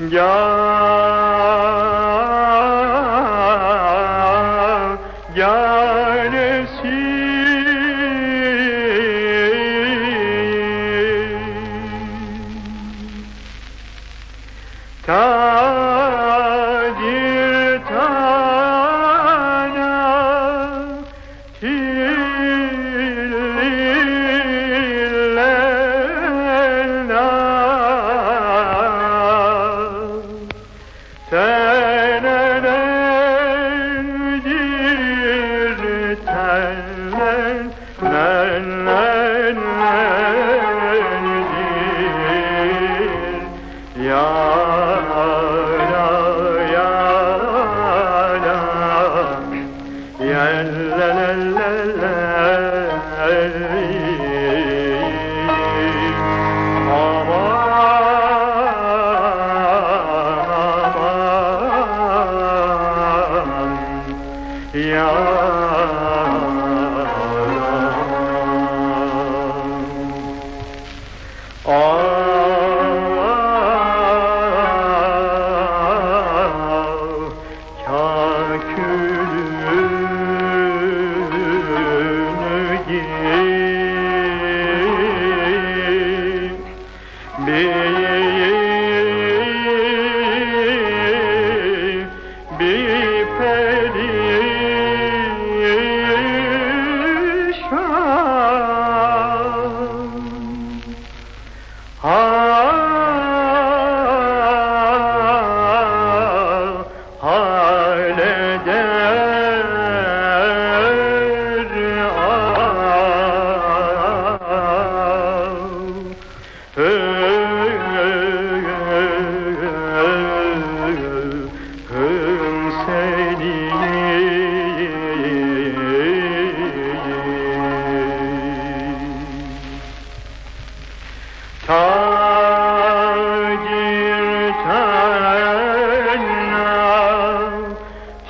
bil Gel, gelesi Yeah. Me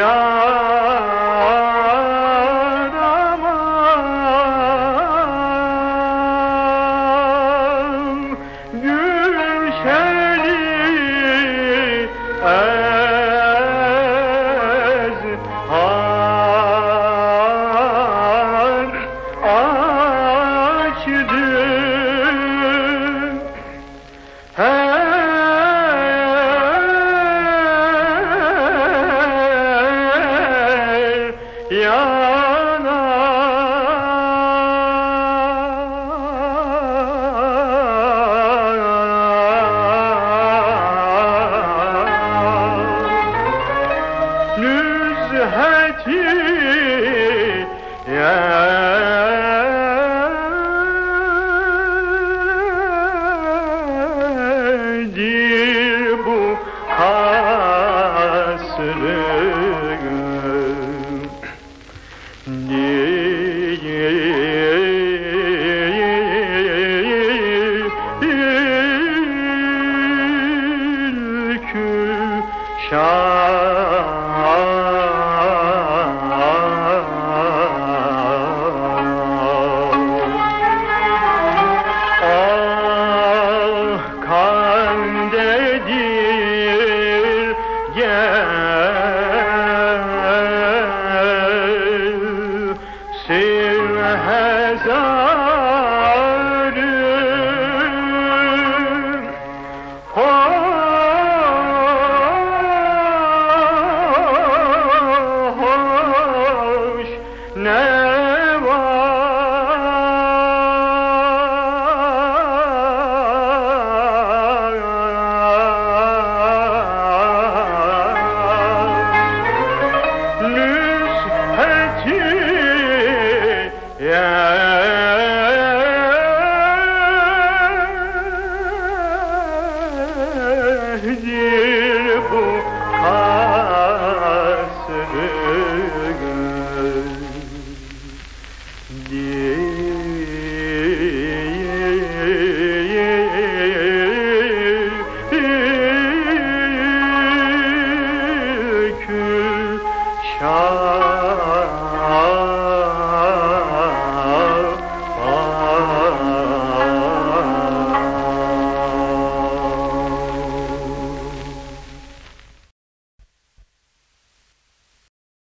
ya 七 जा